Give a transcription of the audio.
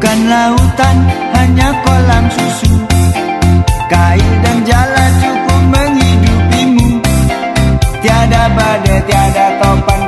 Bukan lautan, hanya kolam susu. Kail dan jala cukup menghidupimu. Tiada badai, tiada topan